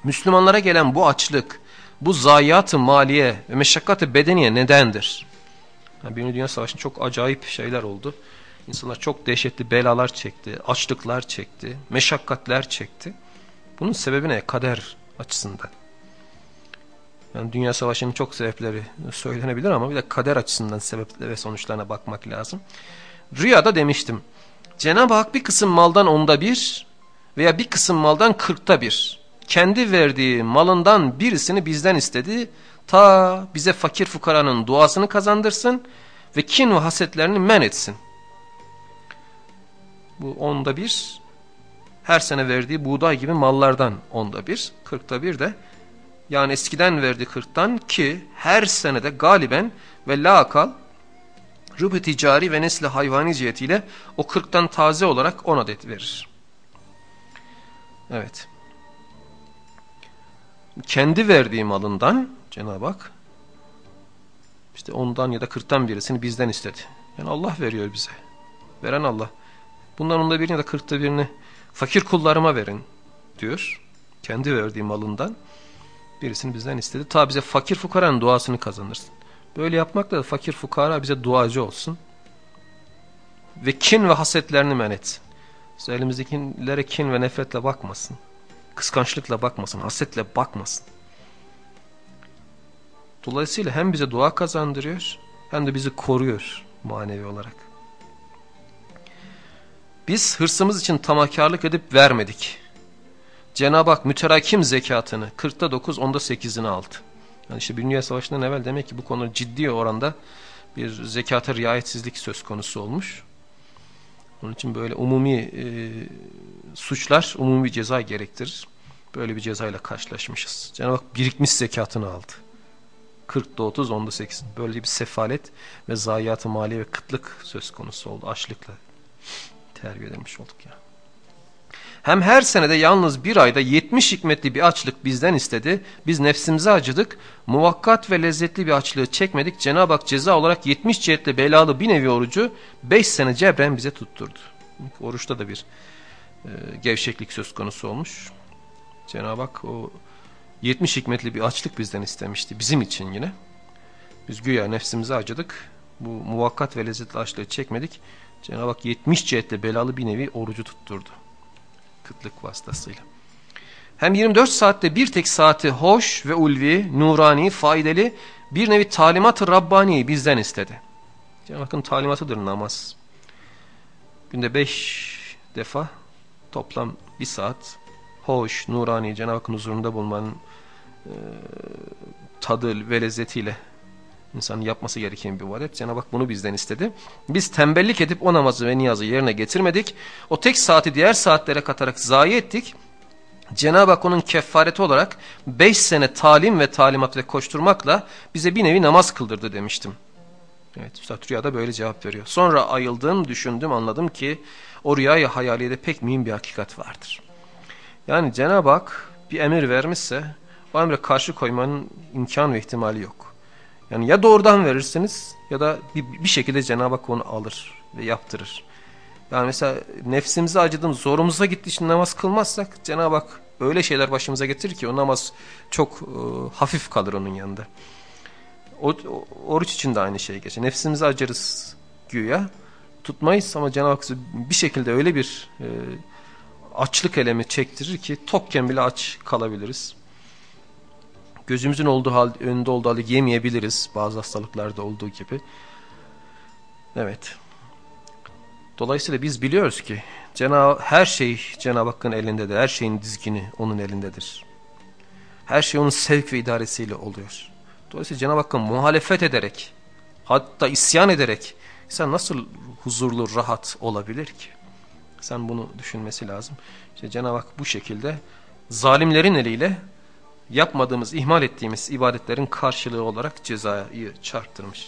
Müslümanlara gelen bu açlık, bu zayiat-ı maliye ve meşakkat-ı bedeniye nedendir? Yani Birinci Dünya Savaşı'nda çok acayip şeyler oldu. İnsanlar çok dehşetli belalar çekti, açlıklar çekti, meşakkatler çekti. Bunun sebebi ne? Kader açısından. Yani Dünya Savaşı'nın çok sebepleri söylenebilir ama bir de kader açısından sebepleri ve sonuçlarına bakmak lazım. Rüyada demiştim. Cenab-ı Hak bir kısım maldan onda bir veya bir kısım maldan kırkta bir. Kendi verdiği malından birisini bizden istedi. Ta bize fakir fukaranın duasını kazandırsın ve kin ve hasetlerini men etsin. Bu onda bir her sene verdiği buğday gibi mallardan onda bir. Kırkta bir de yani eskiden verdi kırktan ki her senede galiben ve lakal rübü ticari ve nesli hayvani cihetiyle o kırktan taze olarak on adet verir. Evet. Kendi verdiği malından Cenab-ı Hak işte ondan ya da kırktan birisini bizden istedi. Yani Allah veriyor bize. Veren Allah. Bundan onda birini ya da kırkta birini fakir kullarıma verin diyor. Kendi verdiği malından birisini bizden istedi. Ta bize fakir fukaranın duasını kazanırsın. Böyle yapmakla da fakir fukara bize duacı olsun. Ve kin ve hasetlerini men etsin. Elimizdekilere kin ve nefretle bakmasın. Kıskançlıkla bakmasın, hasetle bakmasın. Dolayısıyla hem bize dua kazandırıyor hem de bizi koruyor manevi olarak. Biz hırsımız için tamahkarlık edip vermedik. Cenab-ı Hak müterakim zekatını 40'ta 9 onda 8'ini aldı. Yani işte bir Dünya Savaşı'ndan evvel demek ki bu konu ciddi oranda bir zekata riayetsizlik söz konusu olmuş. Onun için böyle umumi e, suçlar umumi ceza gerektirir. Böyle bir cezayla karşılaşmışız. Cenab-ı Hak birikmiş zekatını aldı. 40'da 30, 10'da 8. Böyle bir sefalet ve zayiatı mali ve kıtlık söz konusu oldu. Açlıkla terbiye edilmiş olduk ya. Hem her senede yalnız bir ayda 70 hikmetli bir açlık bizden istedi. Biz nefsimize acıdık. Muvakkat ve lezzetli bir açlığı çekmedik. Cenab-ı Hak ceza olarak 70 cihetle belalı bir nevi orucu 5 sene cebren bize tutturdu. Oruçta da bir e, gevşeklik söz konusu olmuş. Cenab-ı Hak o 70 hikmetli bir açlık bizden istemişti. Bizim için yine. Biz güya nefsimize acıdık. Bu muvakkat ve lezzetli açlığı çekmedik. Cenab-ı Hak 70 cihetle belalı bir nevi orucu tutturdu kıtlık vasıtasıyla. Hem 24 saatte bir tek saati hoş ve ulvi, nurani, faydalı bir nevi talimat-ı Rabbani bizden istedi. Cenab-ı Hakk'ın talimatıdır namaz. Günde beş defa toplam bir saat hoş, nurani, Cenab-ı Hakk'ın huzurunda bulmanın e, tadı ve lezzetiyle insanın yapması gereken bir ibadet. Cenab-ı Hak bunu bizden istedi. Biz tembellik edip o namazı ve niyazı yerine getirmedik. O tek saati diğer saatlere katarak zayi ettik. Cenab-ı Hak onun kefareti olarak 5 sene talim ve talimat ve koşturmakla bize bir nevi namaz kıldırdı demiştim. Evet Üstad Rüya'da böyle cevap veriyor. Sonra ayıldım, düşündüm, anladım ki o rüyayı hayaliyede pek mühim bir hakikat vardır. Yani Cenab-ı Hak bir emir vermişse o emre karşı koymanın imkan ve ihtimali yok. Yani ya doğrudan verirsiniz ya da bir, bir şekilde Cenab-ı Hak onu alır ve yaptırır. Yani mesela nefsimize acıdığımız zorumuza gittiği için namaz kılmazsak Cenab-ı Hak öyle şeyler başımıza getirir ki o namaz çok e, hafif kalır onun yanında. O, oruç için de aynı şey geçer. Nefsimize acırız güya tutmayız ama Cenab-ı Hak bir şekilde öyle bir e, açlık elemi çektirir ki tokken bile aç kalabiliriz. Gözümüzün olduğu hal, önünde olduğu halde yemeyebiliriz. Bazı hastalıklarda olduğu gibi. Evet. Dolayısıyla biz biliyoruz ki Cenab her şey Cenab-ı Hakk'ın elindedir. Her şeyin dizgini onun elindedir. Her şey onun sevk ve idaresiyle oluyor. Dolayısıyla Cenab-ı Hakk'a muhalefet ederek, hatta isyan ederek sen nasıl huzurlu, rahat olabilir ki? Sen bunu düşünmesi lazım. İşte Cenab-ı Hak bu şekilde zalimlerin eliyle yapmadığımız, ihmal ettiğimiz ibadetlerin karşılığı olarak cezayı çarptırmış.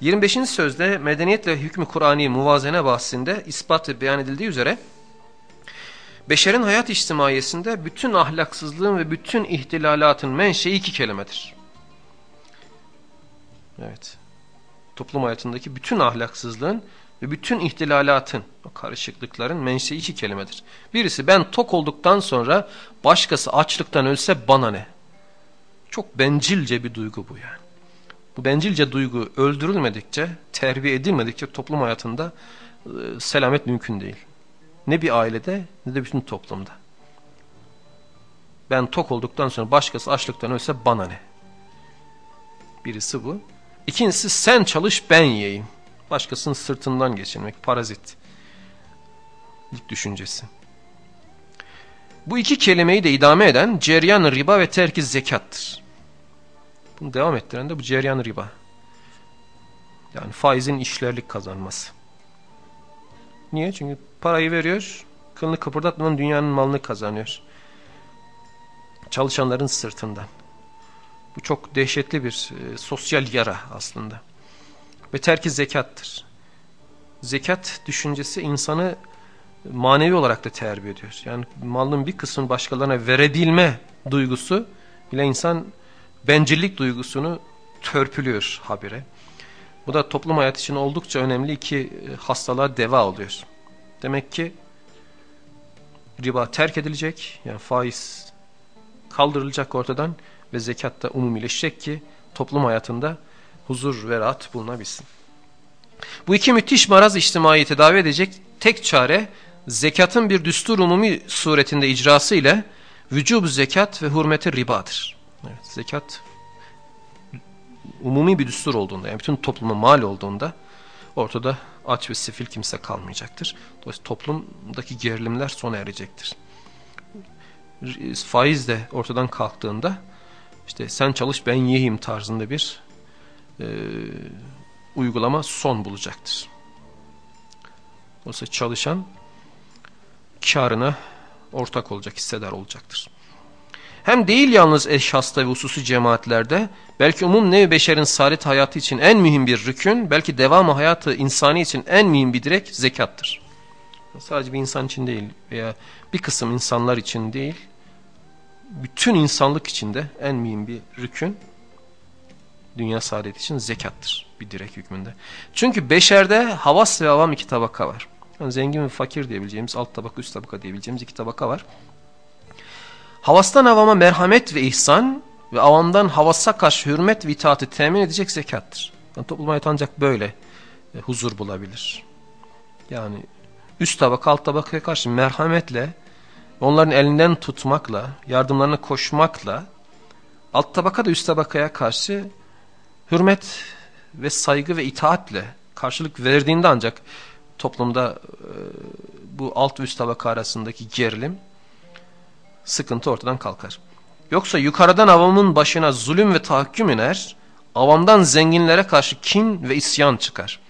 25. sözde medeniyetle hükmü Kur'ani muvazene bahsinde ispatı beyan edildiği üzere beşerin hayat içtimaiyesinde bütün ahlaksızlığın ve bütün ihtilalatın menşei iki kelimedir. Evet. Toplum hayatındaki bütün ahlaksızlığın ve bütün ihtilalatın, o karışıklıkların menşei iki kelimedir. Birisi ben tok olduktan sonra başkası açlıktan ölse bana ne? Çok bencilce bir duygu bu yani. Bu bencilce duygu öldürülmedikçe, terbiye edilmedikçe toplum hayatında e, selamet mümkün değil. Ne bir ailede ne de bütün toplumda. Ben tok olduktan sonra başkası açlıktan ölse bana ne? Birisi bu. İkincisi sen çalış ben yiyeyim. Başkasının sırtından geçirmek, parazit. Düşüncesi. Bu iki kelimeyi de idame eden ceryan riba ve terki zekattır. Bunu devam ettiren de bu ceryan riba. Yani faizin işlerlik kazanması. Niye? Çünkü parayı veriyor, kılını kıpırdatmadan dünyanın malını kazanıyor. Çalışanların sırtından. Bu çok dehşetli bir e, sosyal yara aslında ve terki zekattır. Zekat düşüncesi insanı manevi olarak da terbiye ediyor. Yani malın bir kısmını başkalarına verebilme duygusu bile insan bencillik duygusunu törpülüyor habire. Bu da toplum hayatı için oldukça önemli iki e, hastalığa deva oluyor. Demek ki riba terk edilecek yani faiz kaldırılacak ortadan ve zekat da umumileşecek ki toplum hayatında huzur ve rahat bulunabilsin. Bu iki müthiş maraz içtimai tedavi edecek tek çare zekatın bir düstur umumi suretinde icrası ile vücub zekat ve hürmeti ribadır. Evet, zekat umumi bir düstur olduğunda yani bütün topluma mal olduğunda ortada aç ve sefil kimse kalmayacaktır. Dolayısıyla toplumdaki gerilimler sona erecektir. Faiz de ortadan kalktığında işte sen çalış ben yiyeyim tarzında bir e, uygulama son bulacaktır. Oysa çalışan karına ortak olacak, hissedar olacaktır. Hem değil yalnız eşhasta ve hususi cemaatlerde, belki umum nevi beşerin saadet hayatı için en mühim bir rükün, belki devamı hayatı insani için en mühim bir direk zekattır. Sadece bir insan için değil veya bir kısım insanlar için değil, bütün insanlık içinde en mühim bir rükün, dünya saadeti için zekattır bir direk hükmünde. Çünkü beşerde havas ve avam iki tabaka var. Yani zengin ve fakir diyebileceğimiz, alt tabaka üst tabaka diyebileceğimiz iki tabaka var. Havastan avama merhamet ve ihsan ve avamdan havasa karşı hürmet ve itaati temin edecek zekattır. Yani toplum ancak böyle e, huzur bulabilir. Yani üst tabaka alt tabakaya karşı merhametle, onların elinden tutmakla, yardımlarına koşmakla, alt tabaka da üst tabakaya karşı hürmet ve saygı ve itaatle karşılık verdiğinde ancak toplumda e, bu alt üst tabaka arasındaki gerilim sıkıntı ortadan kalkar. Yoksa yukarıdan avamın başına zulüm ve tahakküm iner, avamdan zenginlere karşı kin ve isyan çıkar.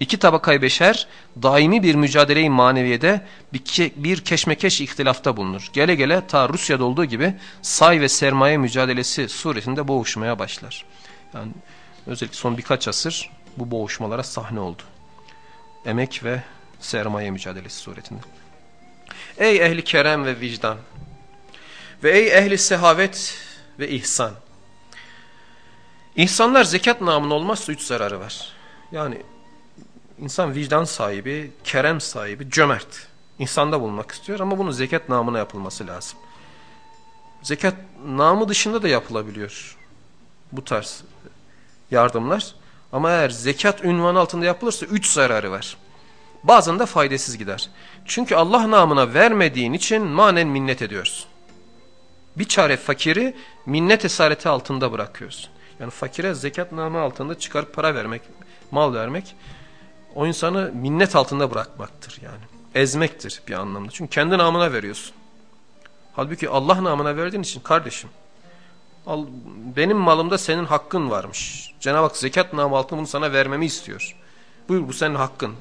İki tabakayı beşer, daimi bir mücadeleyi maneviyede bir, ke bir keşmekeş ihtilafta bulunur. Gele gele ta Rusya'da olduğu gibi say ve sermaye mücadelesi suretinde boğuşmaya başlar. Yani özellikle son birkaç asır bu boğuşmalara sahne oldu. Emek ve sermaye mücadelesi suretinde. Ey ehli kerem ve vicdan! Ve ey ehli sehavet ve ihsan. İnsanlar zekat namına olmazsa üç zararı var. Yani insan vicdan sahibi, kerem sahibi, cömert. İnsanda bulunmak istiyor ama bunun zekat namına yapılması lazım. Zekat namı dışında da yapılabiliyor bu tarz yardımlar. Ama eğer zekat ünvanı altında yapılırsa üç zararı var. Bazen de faydasız gider. Çünkü Allah namına vermediğin için manen minnet ediyorsun bir çare fakiri minnet esareti altında bırakıyorsun. Yani fakire zekat namı altında çıkarıp para vermek, mal vermek o insanı minnet altında bırakmaktır yani. Ezmektir bir anlamda. Çünkü kendi namına veriyorsun. Halbuki Allah namına verdiğin için kardeşim benim malımda senin hakkın varmış. Cenab-ı Hak zekat namı altında bunu sana vermemi istiyor. Buyur bu senin hakkın.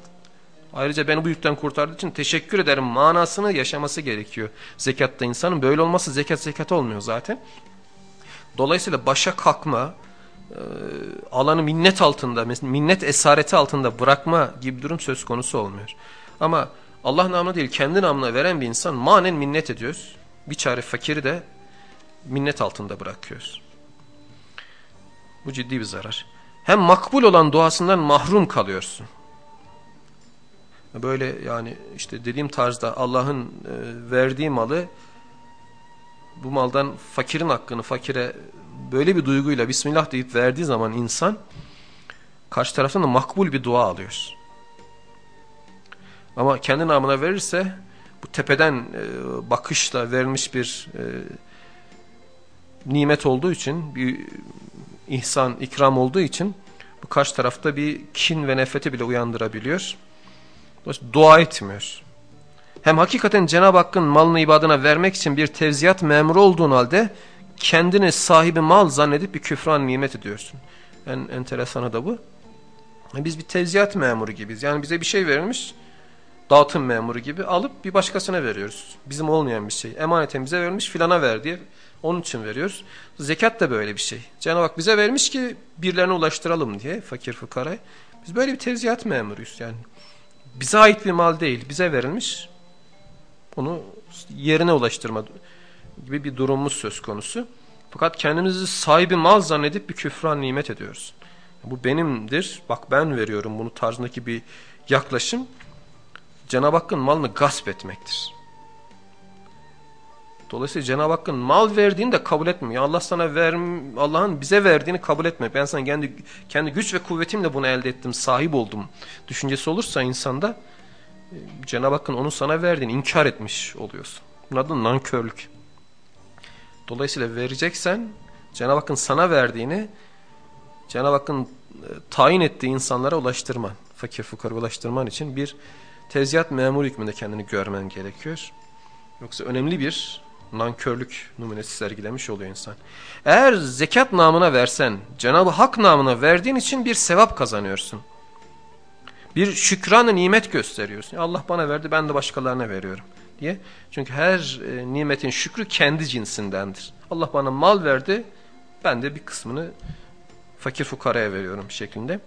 Ayrıca beni bu yükten kurtardığı için teşekkür ederim manasını yaşaması gerekiyor. Zekatta insanın böyle olması zekat zekat olmuyor zaten. Dolayısıyla başa kalkma, alanı minnet altında, minnet esareti altında bırakma gibi durum söz konusu olmuyor. Ama Allah namına değil kendi namına veren bir insan manen minnet ediyoruz. Bir çare fakiri de minnet altında bırakıyoruz. Bu ciddi bir zarar. Hem makbul olan duasından mahrum kalıyorsun böyle yani işte dediğim tarzda Allah'ın e, verdiği malı bu maldan fakirin hakkını fakire böyle bir duyguyla Bismillah deyip verdiği zaman insan karşı taraftan da makbul bir dua alıyor. Ama kendi namına verirse bu tepeden e, bakışla verilmiş bir e, nimet olduğu için bir ihsan, ikram olduğu için bu karşı tarafta bir kin ve nefreti bile uyandırabiliyor. Dua etmiyor. Hem hakikaten Cenab-ı Hakk'ın malını ibadına vermek için bir tevziyat memuru olduğun halde kendini sahibi mal zannedip bir küfran nimet ediyorsun. En enteresanı da bu. Biz bir tevziyat memuru gibiyiz. Yani bize bir şey verilmiş, dağıtım memuru gibi alıp bir başkasına veriyoruz. Bizim olmayan bir şey. Emaneten bize verilmiş filana ver diye onun için veriyoruz. Zekat da böyle bir şey. Cenab-ı Hak bize vermiş ki birilerine ulaştıralım diye fakir fukara. Biz böyle bir tevziyat memuruyuz yani bize ait bir mal değil, bize verilmiş. Bunu yerine ulaştırma gibi bir durumumuz söz konusu. Fakat kendimizi sahibi mal zannedip bir küfran nimet ediyoruz. Bu benimdir, bak ben veriyorum bunu tarzındaki bir yaklaşım Cenab-ı Hakk'ın malını gasp etmektir. Dolayısıyla Cenab-ı Hakk'ın mal verdiğini de kabul etmiyor. Allah sana ver, Allah'ın bize verdiğini kabul etme. Ben sana kendi kendi güç ve kuvvetimle bunu elde ettim, sahip oldum. Düşüncesi olursa insanda e, Cenab-ı Hakk'ın onu sana verdiğini inkar etmiş oluyorsun. Bunun adı nankörlük. Dolayısıyla vereceksen Cenab-ı Hakk'ın sana verdiğini Cenab-ı Hakk'ın e, tayin ettiği insanlara ulaştırman, fakir fukara ulaştırman için bir teziyat memur hükmünde kendini görmen gerekiyor. Yoksa önemli bir nankörlük numunesi sergilemiş oluyor insan. Eğer zekat namına versen, Cenab-ı Hak namına verdiğin için bir sevap kazanıyorsun. Bir şükranı nimet gösteriyorsun. Allah bana verdi ben de başkalarına veriyorum diye. Çünkü her e, nimetin şükrü kendi cinsindendir. Allah bana mal verdi ben de bir kısmını fakir fukaraya veriyorum şeklinde.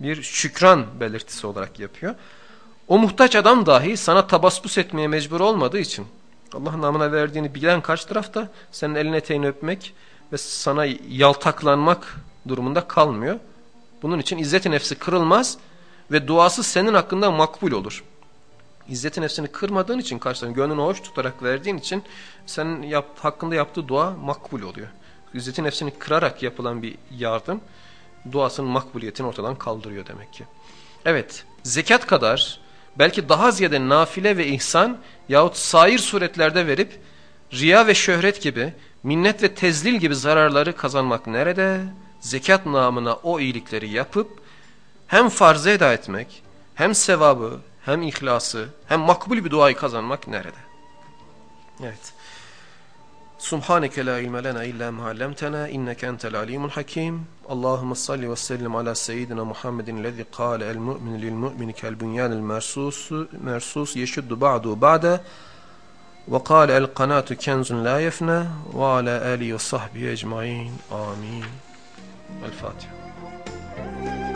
Bir şükran belirtisi olarak yapıyor. O muhtaç adam dahi sana tabaspus etmeye mecbur olmadığı için Allah namına verdiğini bilen karşı tarafta senin elin eteğini öpmek ve sana yaltaklanmak durumunda kalmıyor. Bunun için izzet-i nefsi kırılmaz ve duası senin hakkında makbul olur. İzzet-i nefsini kırmadığın için karşıdan gönlünü hoş tutarak verdiğin için senin yap, hakkında yaptığı dua makbul oluyor. İzzet-i nefsini kırarak yapılan bir yardım duasının makbuliyetini ortadan kaldırıyor demek ki. Evet zekat kadar belki daha ziyade nafile ve ihsan yahut sair suretlerde verip riya ve şöhret gibi minnet ve tezlil gibi zararları kazanmak nerede? Zekat namına o iyilikleri yapıp hem farzı eda etmek hem sevabı hem ihlası hem makbul bir duayı kazanmak nerede? Evet. Subhaneke la ilme lena illa ma allamtana inneke entel alimul hakim. Allahumme salli ve sellim ala seyyidina Muhammedin lezi kâle el mu'min lil mu'mini kel bunyanil mersus mersus yeşuddu ba'du ba'da ve kâle el kanatu kenzun la yefna ve ala ali ve sahbihi ecmaîn. Amin. El Fatiha.